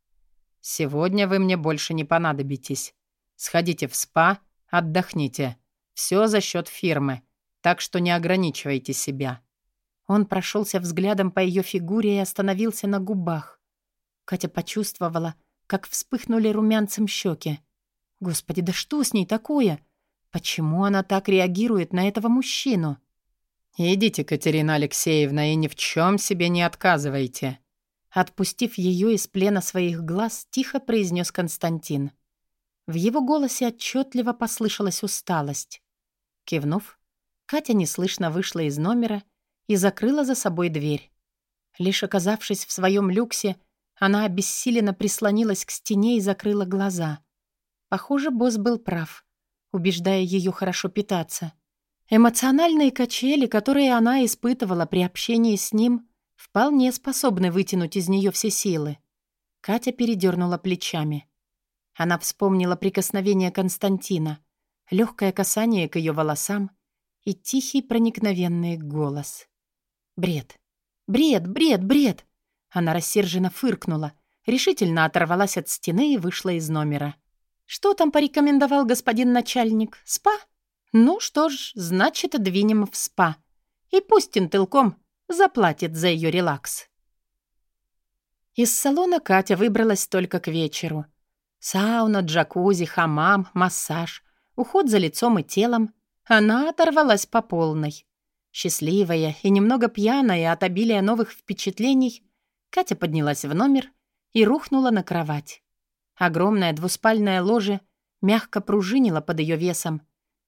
«Сегодня вы мне больше не понадобитесь. Сходите в спа, отдохните. Все за счет фирмы, так что не ограничивайте себя. Он прошелся взглядом по ее фигуре и остановился на губах. Катя почувствовала, как вспыхнули румянцем щеки. Господи, да что с ней такое? Почему она так реагирует на этого мужчину? «Идите, Катерина Алексеевна, и ни в чем себе не отказывайте». Отпустив ее из плена своих глаз, тихо произнес Константин. В его голосе отчетливо послышалась усталость. Кивнув, Катя неслышно вышла из номера и закрыла за собой дверь. Лишь оказавшись в своем люксе, она обессиленно прислонилась к стене и закрыла глаза. Похоже, босс был прав, убеждая ее хорошо питаться. Эмоциональные качели, которые она испытывала при общении с ним, вполне способны вытянуть из нее все силы. Катя передернула плечами. Она вспомнила прикосновение Константина, легкое касание к ее волосам и тихий проникновенный голос. Бред. Бред, бред, бред. Она рассерженно фыркнула, решительно оторвалась от стены и вышла из номера. Что там порекомендовал господин начальник? Спа? Ну что ж, значит, двинем в спа. И пусть интелком заплатит за ее релакс. Из салона Катя выбралась только к вечеру. Сауна, джакузи, хамам, массаж, уход за лицом и телом. Она оторвалась по полной. Счастливая и немного пьяная от обилия новых впечатлений, Катя поднялась в номер и рухнула на кровать. Огромное двуспальное ложе мягко пружинило под ее весом.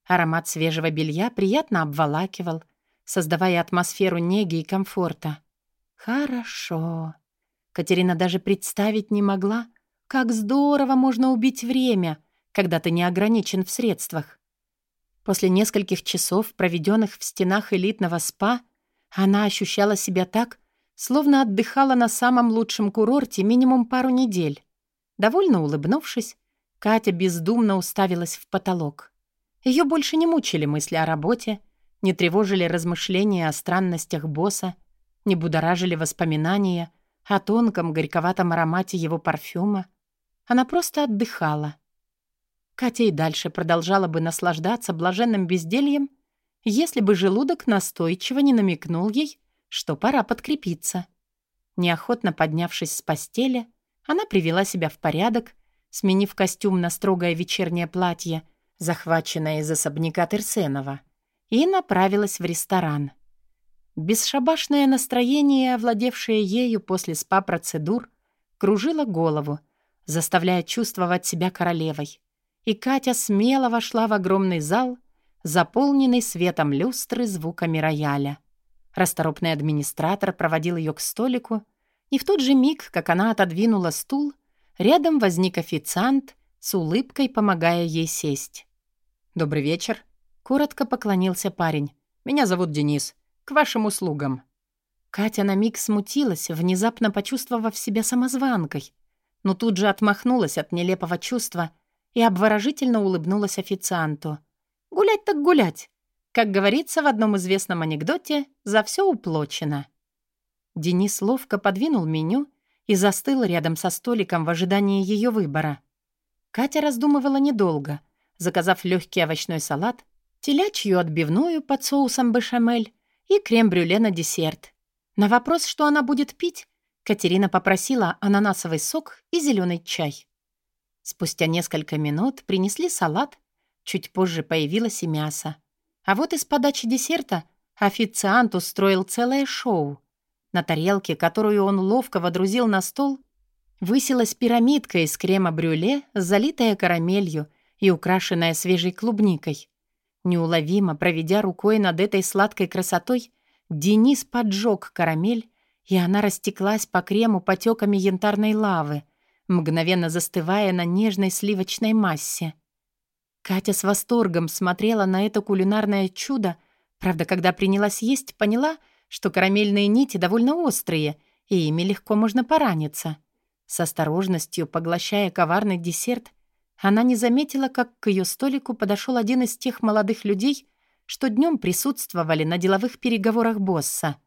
Аромат свежего белья приятно обволакивал, создавая атмосферу неги и комфорта. Хорошо. Катерина даже представить не могла, как здорово можно убить время, когда ты не ограничен в средствах. После нескольких часов, проведенных в стенах элитного спа, она ощущала себя так, словно отдыхала на самом лучшем курорте минимум пару недель. Довольно улыбнувшись, Катя бездумно уставилась в потолок. Ее больше не мучили мысли о работе, не тревожили размышления о странностях босса, не будоражили воспоминания о тонком горьковатом аромате его парфюма. Она просто отдыхала. Катя и дальше продолжала бы наслаждаться блаженным бездельем, если бы желудок настойчиво не намекнул ей, что пора подкрепиться. Неохотно поднявшись с постели, она привела себя в порядок, сменив костюм на строгое вечернее платье, захваченное из особняка Терсенова, и направилась в ресторан. Бесшабашное настроение, овладевшее ею после спа-процедур, кружило голову, заставляя чувствовать себя королевой. И Катя смело вошла в огромный зал, заполненный светом люстры звуками рояля. Расторопный администратор проводил ее к столику, и в тот же миг, как она отодвинула стул, рядом возник официант с улыбкой, помогая ей сесть. «Добрый вечер», — коротко поклонился парень. «Меня зовут Денис. К вашим услугам». Катя на миг смутилась, внезапно почувствовав себя самозванкой, но тут же отмахнулась от нелепого чувства и обворожительно улыбнулась официанту. «Гулять так гулять!» Как говорится в одном известном анекдоте, за все уплочено. Денис ловко подвинул меню и застыл рядом со столиком в ожидании ее выбора. Катя раздумывала недолго, заказав легкий овощной салат, телячью отбивную под соусом бешамель и крем-брюле на десерт. На вопрос, что она будет пить, Катерина попросила ананасовый сок и зеленый чай. Спустя несколько минут принесли салат, чуть позже появилось и мясо. А вот из подачи десерта официант устроил целое шоу. На тарелке, которую он ловко водрузил на стол, высилась пирамидка из крема-брюле, залитая карамелью и украшенная свежей клубникой. Неуловимо проведя рукой над этой сладкой красотой, Денис поджег карамель, и она растеклась по крему потеками янтарной лавы, мгновенно застывая на нежной сливочной массе. Катя с восторгом смотрела на это кулинарное чудо, правда, когда принялась есть, поняла, что карамельные нити довольно острые, и ими легко можно пораниться. С осторожностью, поглощая коварный десерт, она не заметила, как к ее столику подошел один из тех молодых людей, что днем присутствовали на деловых переговорах босса.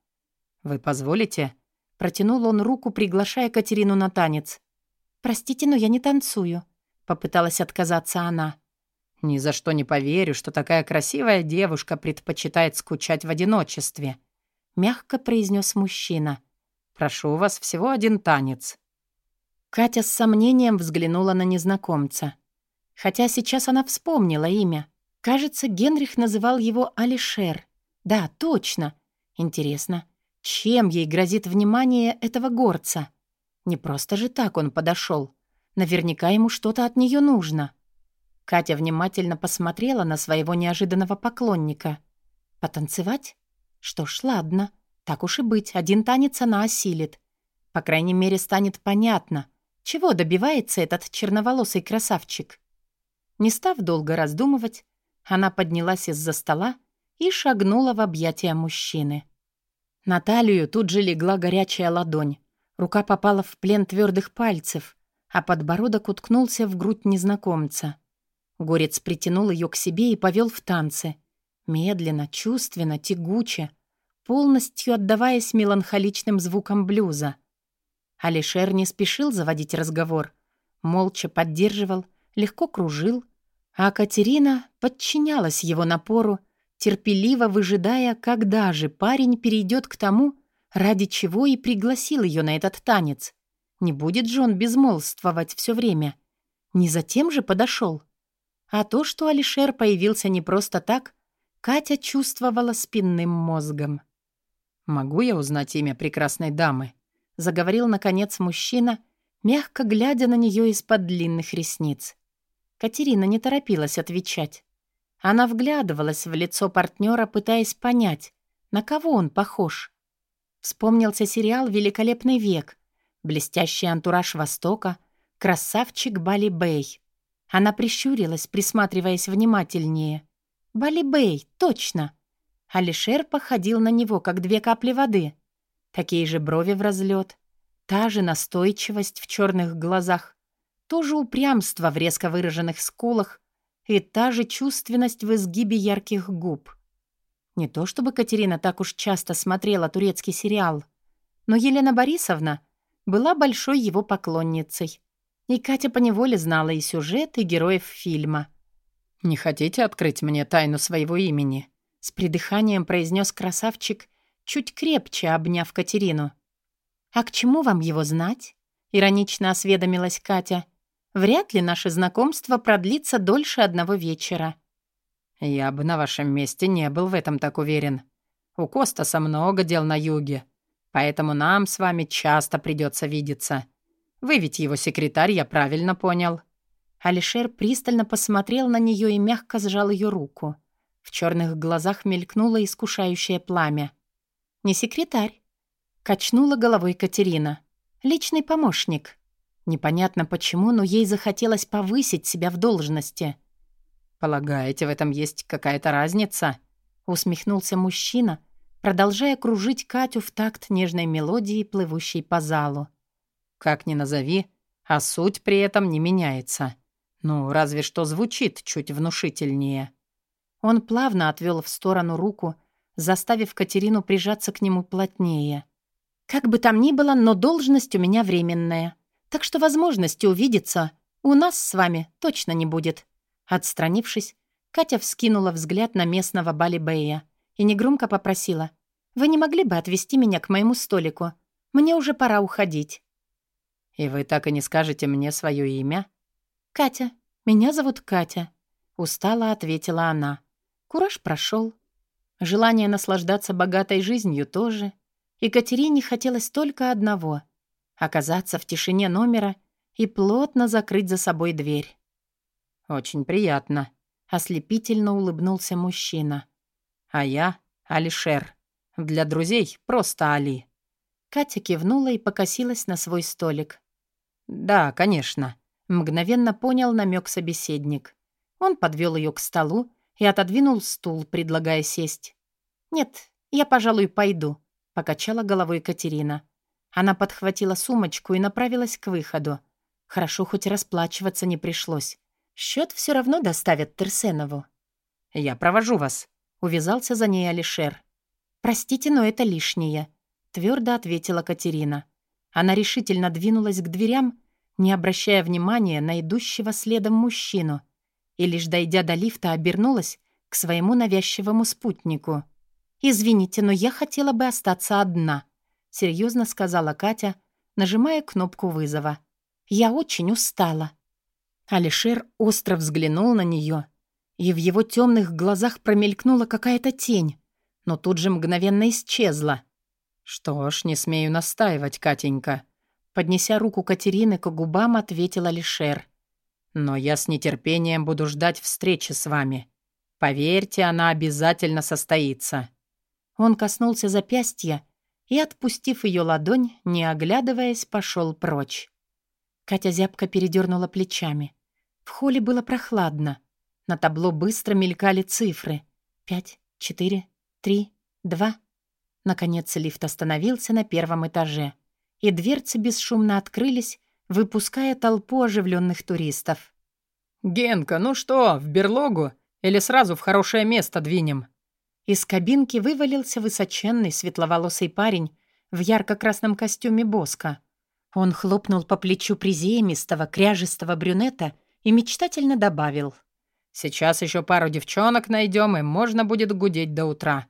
«Вы позволите?» Протянул он руку, приглашая Катерину на танец. «Простите, но я не танцую», — попыталась отказаться она. «Ни за что не поверю, что такая красивая девушка предпочитает скучать в одиночестве», — мягко произнес мужчина. «Прошу вас, всего один танец». Катя с сомнением взглянула на незнакомца. Хотя сейчас она вспомнила имя. Кажется, Генрих называл его Алишер. Да, точно. Интересно, чем ей грозит внимание этого горца? Не просто же так он подошел. Наверняка ему что-то от нее нужно. Катя внимательно посмотрела на своего неожиданного поклонника. «Потанцевать? Что ж, ладно. Так уж и быть, один танец она осилит. По крайней мере, станет понятно, чего добивается этот черноволосый красавчик. Не став долго раздумывать, она поднялась из-за стола и шагнула в объятия мужчины. На талию тут же легла горячая ладонь. Рука попала в плен твердых пальцев, а подбородок уткнулся в грудь незнакомца. Горец притянул ее к себе и повел в танцы. Медленно, чувственно, тягуче, полностью отдаваясь меланхоличным звукам блюза. Алишер не спешил заводить разговор. Молча поддерживал, легко кружил, а Катерина подчинялась его напору, терпеливо выжидая, когда же парень перейдет к тому, ради чего и пригласил ее на этот танец. Не будет же он безмолвствовать все время. Не затем же подошел. А то, что Алишер появился не просто так, Катя чувствовала спинным мозгом. «Могу я узнать имя прекрасной дамы?» — заговорил, наконец, мужчина, мягко глядя на нее из-под длинных ресниц. Катерина не торопилась отвечать. Она вглядывалась в лицо партнера, пытаясь понять, на кого он похож. Вспомнился сериал «Великолепный век», блестящий антураж Востока, красавчик Бали Бэй. Она прищурилась, присматриваясь внимательнее. «Бали Бэй, точно!» Алишер походил на него, как две капли воды. Такие же брови в разлет, та же настойчивость в черных глазах, то же упрямство в резко выраженных скулах и та же чувственность в изгибе ярких губ. Не то чтобы Катерина так уж часто смотрела турецкий сериал, но Елена Борисовна была большой его поклонницей. И Катя поневоле знала и сюжет, и героев фильма. «Не хотите открыть мне тайну своего имени?» С придыханием произнес красавчик, чуть крепче обняв Катерину. «А к чему вам его знать?» — иронично осведомилась Катя. «Вряд ли наше знакомство продлится дольше одного вечера». «Я бы на вашем месте не был в этом так уверен. У Костаса много дел на юге, поэтому нам с вами часто придется видеться. Вы ведь его секретарь, я правильно понял». Алишер пристально посмотрел на нее и мягко сжал ее руку. В черных глазах мелькнуло искушающее пламя. «Не секретарь», — качнула головой Катерина. «Личный помощник». Непонятно почему, но ей захотелось повысить себя в должности. «Полагаете, в этом есть какая-то разница?» — усмехнулся мужчина, продолжая кружить Катю в такт нежной мелодии, плывущей по залу. «Как ни назови, а суть при этом не меняется. Ну, разве что звучит чуть внушительнее». Он плавно отвел в сторону руку, заставив Катерину прижаться к нему плотнее. «Как бы там ни было, но должность у меня временная, так что возможности увидеться у нас с вами точно не будет». Отстранившись, Катя вскинула взгляд на местного Балибея и негромко попросила. «Вы не могли бы отвезти меня к моему столику? Мне уже пора уходить». «И вы так и не скажете мне свое имя?» «Катя. Меня зовут Катя», — устало ответила она. Кураж прошел. Желание наслаждаться богатой жизнью тоже. И Катерине хотелось только одного — оказаться в тишине номера и плотно закрыть за собой дверь. «Очень приятно», — ослепительно улыбнулся мужчина. «А я — Алишер. Для друзей просто Али». Катя кивнула и покосилась на свой столик. «Да, конечно», — мгновенно понял намек собеседник. Он подвел ее к столу и отодвинул стул, предлагая сесть. «Нет, я, пожалуй, пойду», — покачала головой Катерина. Она подхватила сумочку и направилась к выходу. Хорошо, хоть расплачиваться не пришлось. Счет все равно доставят Терсенову. «Я провожу вас», — увязался за ней Алишер. «Простите, но это лишнее», — твердо ответила Катерина. Она решительно двинулась к дверям, не обращая внимания на идущего следом мужчину, и лишь дойдя до лифта, обернулась к своему навязчивому спутнику. «Извините, но я хотела бы остаться одна», — серьезно сказала Катя, нажимая кнопку вызова. «Я очень устала». Алишер остро взглянул на нее, и в его темных глазах промелькнула какая-то тень, но тут же мгновенно исчезла. «Что ж, не смею настаивать, Катенька», — поднеся руку Катерины к губам, ответил Алишер. «Но я с нетерпением буду ждать встречи с вами. Поверьте, она обязательно состоится». Он коснулся запястья и, отпустив ее ладонь, не оглядываясь, пошел прочь. Катя зябко передернула плечами. В холле было прохладно. На табло быстро мелькали цифры. Пять, четыре, три, два. Наконец лифт остановился на первом этаже, и дверцы бесшумно открылись, выпуская толпу оживленных туристов. «Генка, ну что, в берлогу? Или сразу в хорошее место двинем?» Из кабинки вывалился высоченный светловолосый парень в ярко-красном костюме Боска. Он хлопнул по плечу приземистого, кряжестого брюнета и мечтательно добавил. «Сейчас еще пару девчонок найдем, и можно будет гудеть до утра».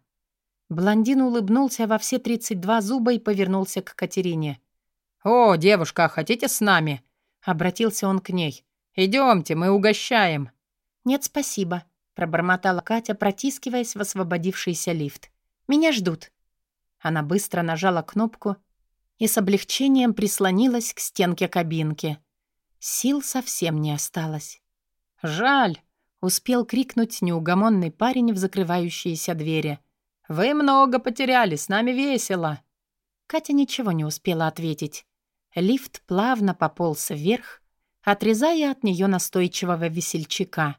Блондин улыбнулся во все 32 зуба и повернулся к Катерине. «О, девушка, хотите с нами?» — обратился он к ней. «Идемте, мы угощаем». «Нет, спасибо», — пробормотала Катя, протискиваясь в освободившийся лифт. «Меня ждут». Она быстро нажала кнопку и с облегчением прислонилась к стенке кабинки. Сил совсем не осталось. «Жаль!» — успел крикнуть неугомонный парень в закрывающиеся двери. «Вы много потеряли, с нами весело!» Катя ничего не успела ответить. Лифт плавно пополз вверх, отрезая от нее настойчивого весельчака.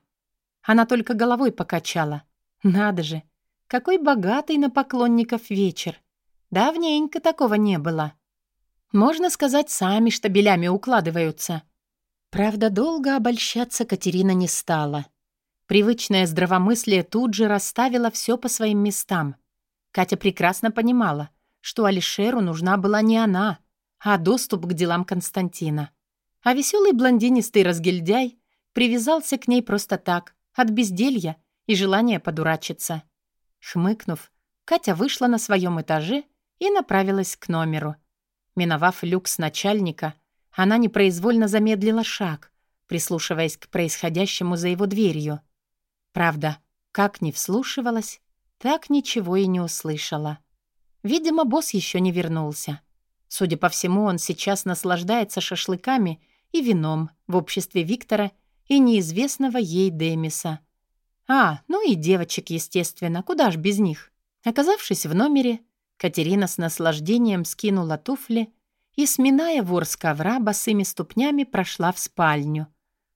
Она только головой покачала. «Надо же! Какой богатый на поклонников вечер! Давненько такого не было!» Можно сказать, сами штабелями укладываются. Правда, долго обольщаться Катерина не стала. Привычное здравомыслие тут же расставило все по своим местам. Катя прекрасно понимала, что Алишеру нужна была не она, а доступ к делам Константина. А веселый блондинистый разгильдяй привязался к ней просто так, от безделья и желания подурачиться. Хмыкнув, Катя вышла на своем этаже и направилась к номеру. Миновав люкс начальника, она непроизвольно замедлила шаг, прислушиваясь к происходящему за его дверью. Правда, как ни вслушивалась, так ничего и не услышала. Видимо, босс еще не вернулся. Судя по всему, он сейчас наслаждается шашлыками и вином в обществе Виктора и неизвестного ей Демиса. А, ну и девочек, естественно, куда ж без них. Оказавшись в номере, Катерина с наслаждением скинула туфли и, сминая вор с ковра, босыми ступнями прошла в спальню.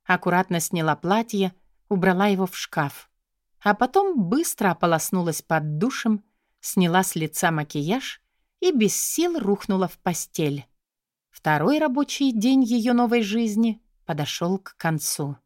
Аккуратно сняла платье, убрала его в шкаф. А потом быстро ополоснулась под душем, сняла с лица макияж и без сил рухнула в постель. Второй рабочий день ее новой жизни подошел к концу.